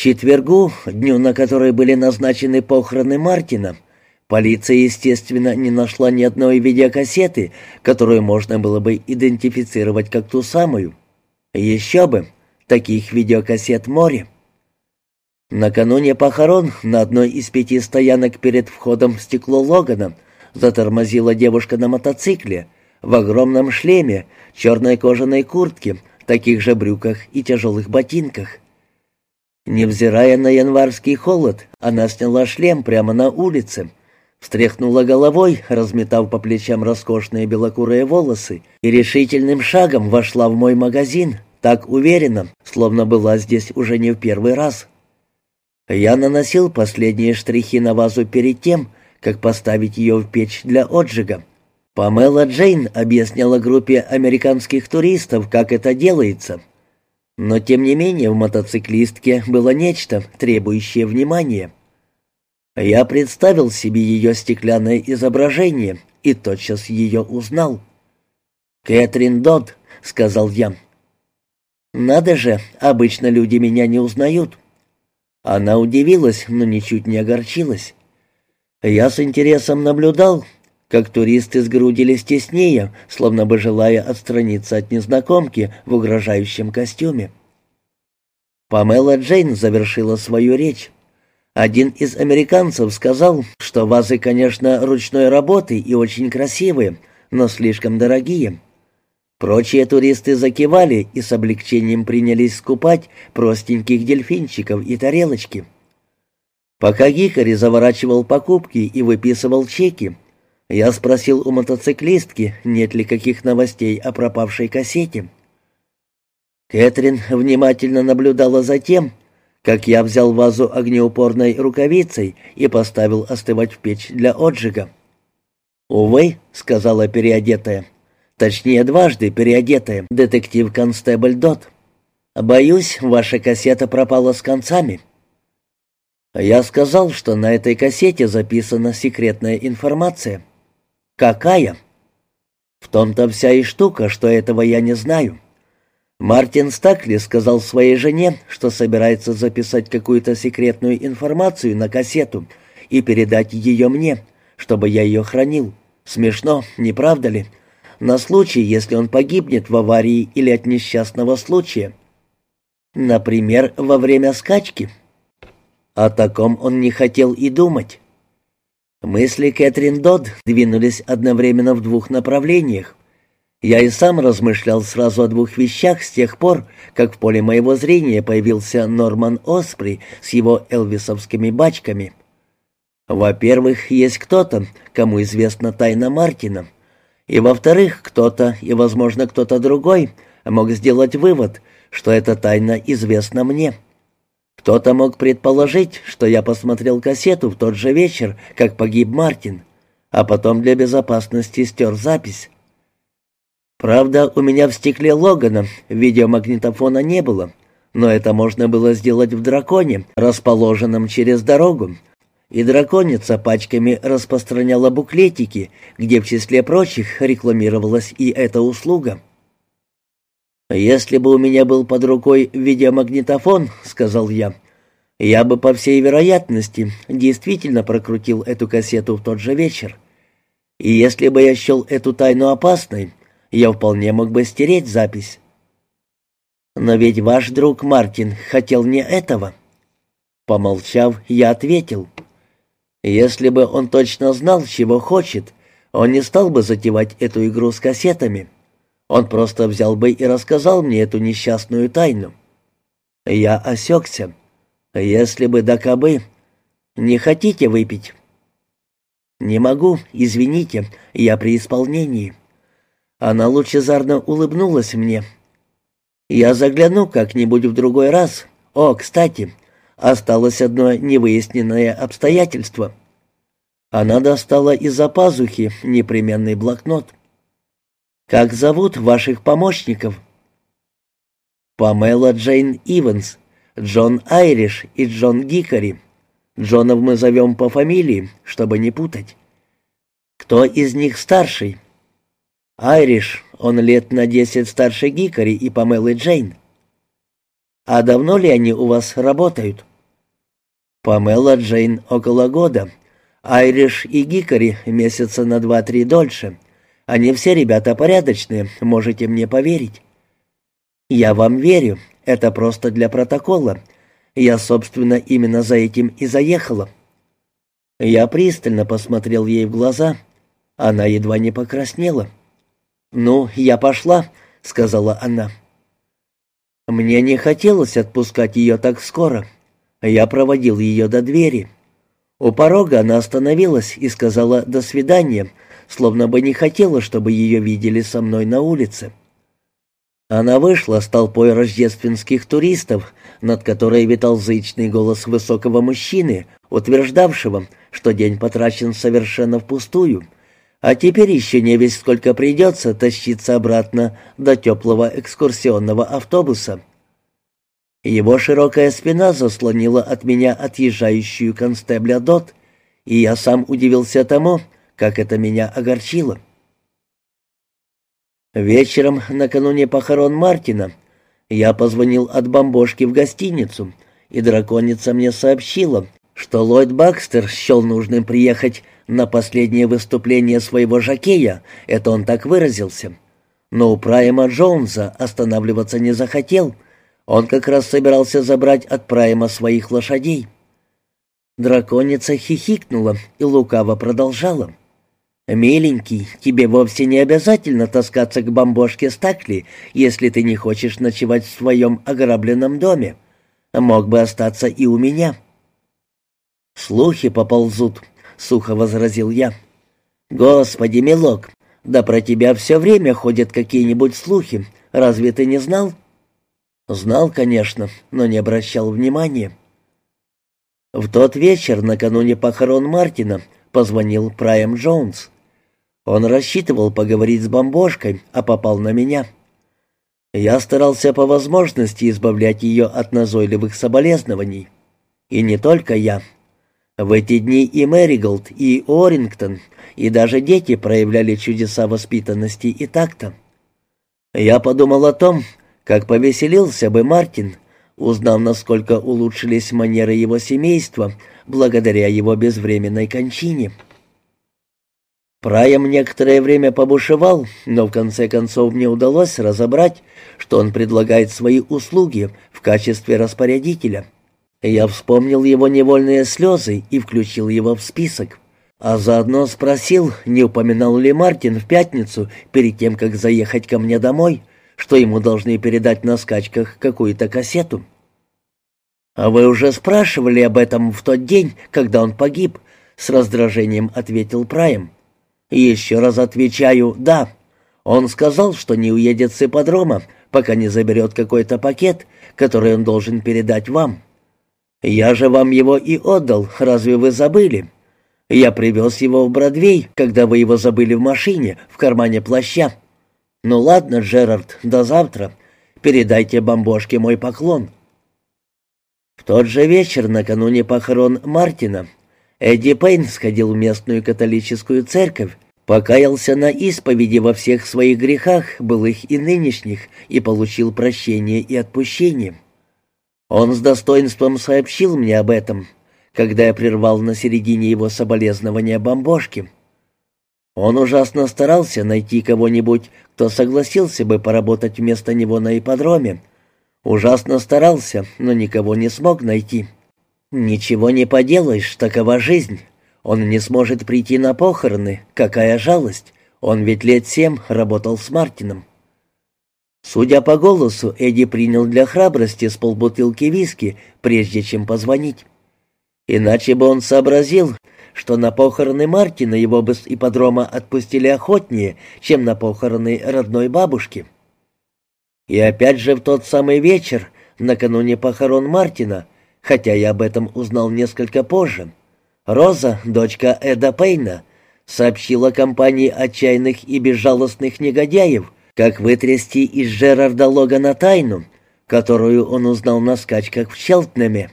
четвергу, дню, на который были назначены похороны Мартина, полиция, естественно, не нашла ни одной видеокассеты, которую можно было бы идентифицировать как ту самую. Еще бы, таких видеокассет море. Накануне похорон на одной из пяти стоянок перед входом в стекло Логана затормозила девушка на мотоцикле в огромном шлеме, черной кожаной куртке, таких же брюках и тяжелых ботинках. Невзирая на январский холод, она сняла шлем прямо на улице, встряхнула головой, разметав по плечам роскошные белокурые волосы, и решительным шагом вошла в мой магазин, так уверенно, словно была здесь уже не в первый раз. Я наносил последние штрихи на вазу перед тем, как поставить ее в печь для отжига. Памела Джейн объясняла группе американских туристов, как это делается. Но тем не менее в мотоциклистке было нечто, требующее внимания. Я представил себе ее стеклянное изображение и тотчас ее узнал. «Кэтрин Додд», — сказал я. «Надо же, обычно люди меня не узнают». Она удивилась, но ничуть не огорчилась. Я с интересом наблюдал, как туристы сгрудились теснее, словно бы желая отстраниться от незнакомки в угрожающем костюме. Памела Джейн завершила свою речь. Один из американцев сказал, что вазы, конечно, ручной работы и очень красивые, но слишком дорогие. Прочие туристы закивали и с облегчением принялись скупать простеньких дельфинчиков и тарелочки. Пока Гикари заворачивал покупки и выписывал чеки, я спросил у мотоциклистки, нет ли каких новостей о пропавшей кассете. Кэтрин внимательно наблюдала за тем, как я взял вазу огнеупорной рукавицей и поставил остывать в печь для отжига. «Увы», — сказала переодетая, — Точнее, дважды переодетая, детектив-констебль Дот. Боюсь, ваша кассета пропала с концами. Я сказал, что на этой кассете записана секретная информация. Какая? В том-то вся и штука, что этого я не знаю. Мартин Стакли сказал своей жене, что собирается записать какую-то секретную информацию на кассету и передать ее мне, чтобы я ее хранил. Смешно, не правда ли? на случай, если он погибнет в аварии или от несчастного случая. Например, во время скачки. О таком он не хотел и думать. Мысли Кэтрин Додд двинулись одновременно в двух направлениях. Я и сам размышлял сразу о двух вещах с тех пор, как в поле моего зрения появился Норман Оспри с его элвисовскими бачками. Во-первых, есть кто-то, кому известна тайна Мартина — и во-вторых, кто-то, и, возможно, кто-то другой, мог сделать вывод, что эта тайна известна мне. Кто-то мог предположить, что я посмотрел кассету в тот же вечер, как погиб Мартин, а потом для безопасности стер запись. Правда, у меня в стекле Логана видеомагнитофона не было, но это можно было сделать в драконе, расположенном через дорогу, и драконица пачками распространяла буклетики, где в числе прочих рекламировалась и эта услуга. «Если бы у меня был под рукой видеомагнитофон, — сказал я, — я бы, по всей вероятности, действительно прокрутил эту кассету в тот же вечер. И если бы я счел эту тайну опасной, я вполне мог бы стереть запись. Но ведь ваш друг Мартин хотел не этого». Помолчав, я ответил — если бы он точно знал, чего хочет, он не стал бы затевать эту игру с кассетами. Он просто взял бы и рассказал мне эту несчастную тайну. Я осекся. Если бы да кабы. Не хотите выпить? Не могу, извините, я при исполнении. Она лучезарно улыбнулась мне. Я загляну как-нибудь в другой раз. О, кстати, Осталось одно невыясненное обстоятельство. Она достала из-за пазухи непременный блокнот. «Как зовут ваших помощников?» «Памела Джейн Иванс, Джон Айриш и Джон Гикари. Джонов мы зовем по фамилии, чтобы не путать. Кто из них старший?» «Айриш, он лет на десять старше Гикари и Памелы Джейн». «А давно ли они у вас работают?» Памела Джейн около года. Айриш и Гикари месяца на два-три дольше. Они все ребята порядочные, можете мне поверить. Я вам верю, это просто для протокола. Я, собственно, именно за этим и заехала. Я пристально посмотрел ей в глаза. Она едва не покраснела. «Ну, я пошла», — сказала она. Мне не хотелось отпускать ее так скоро. Я проводил ее до двери. У порога она остановилась и сказала «до свидания», словно бы не хотела, чтобы ее видели со мной на улице. Она вышла с толпой рождественских туристов, над которой витал зычный голос высокого мужчины, утверждавшего, что день потрачен совершенно впустую, а теперь еще не весь сколько придется тащиться обратно до теплого экскурсионного автобуса. Его широкая спина заслонила от меня отъезжающую констебля Дот, и я сам удивился тому, как это меня огорчило. Вечером, накануне похорон Мартина, я позвонил от бомбошки в гостиницу, и драконица мне сообщила, что Ллойд Бакстер счел нужным приехать на последнее выступление своего жакея, это он так выразился. Но у Прайма Джонса останавливаться не захотел — он как раз собирался забрать от Прайма своих лошадей. Драконица хихикнула и лукаво продолжала. «Миленький, тебе вовсе не обязательно таскаться к бомбошке Стакли, если ты не хочешь ночевать в своем ограбленном доме. Мог бы остаться и у меня». «Слухи поползут», — сухо возразил я. «Господи, милок, да про тебя все время ходят какие-нибудь слухи. Разве ты не знал?» Знал, конечно, но не обращал внимания. В тот вечер, накануне похорон Мартина, позвонил Прайм Джонс. Он рассчитывал поговорить с бомбошкой, а попал на меня. Я старался по возможности избавлять ее от назойливых соболезнований. И не только я. В эти дни и Мэриголд, и Орингтон, и даже дети проявляли чудеса воспитанности и такта. Я подумал о том, как повеселился бы Мартин, узнав, насколько улучшились манеры его семейства благодаря его безвременной кончине. Прайм некоторое время побушевал, но в конце концов мне удалось разобрать, что он предлагает свои услуги в качестве распорядителя. Я вспомнил его невольные слезы и включил его в список. А заодно спросил, не упоминал ли Мартин в пятницу, перед тем, как заехать ко мне домой, что ему должны передать на скачках какую-то кассету. «А вы уже спрашивали об этом в тот день, когда он погиб?» — с раздражением ответил Прайм. «Еще раз отвечаю «да». Он сказал, что не уедет с ипподрома, пока не заберет какой-то пакет, который он должен передать вам. Я же вам его и отдал, разве вы забыли? Я привез его в Бродвей, когда вы его забыли в машине, в кармане плаща. «Ну ладно, Джерард, до завтра. Передайте бомбошке мой поклон». В тот же вечер, накануне похорон Мартина, Эдди Пейн сходил в местную католическую церковь, покаялся на исповеди во всех своих грехах, былых и нынешних, и получил прощение и отпущение. Он с достоинством сообщил мне об этом, когда я прервал на середине его соболезнования бомбошки. Он ужасно старался найти кого-нибудь, кто согласился бы поработать вместо него на ипподроме. Ужасно старался, но никого не смог найти. Ничего не поделаешь, такова жизнь. Он не сможет прийти на похороны, какая жалость. Он ведь лет семь работал с Мартином. Судя по голосу, Эдди принял для храбрости с полбутылки виски, прежде чем позвонить. Иначе бы он сообразил, что на похороны Мартина его бы с ипподрома отпустили охотнее, чем на похороны родной бабушки. И опять же в тот самый вечер, накануне похорон Мартина, хотя я об этом узнал несколько позже, Роза, дочка Эда Пейна, сообщила компании отчаянных и безжалостных негодяев, как вытрясти из Джерарда Логана тайну, которую он узнал на скачках в Челтнеме.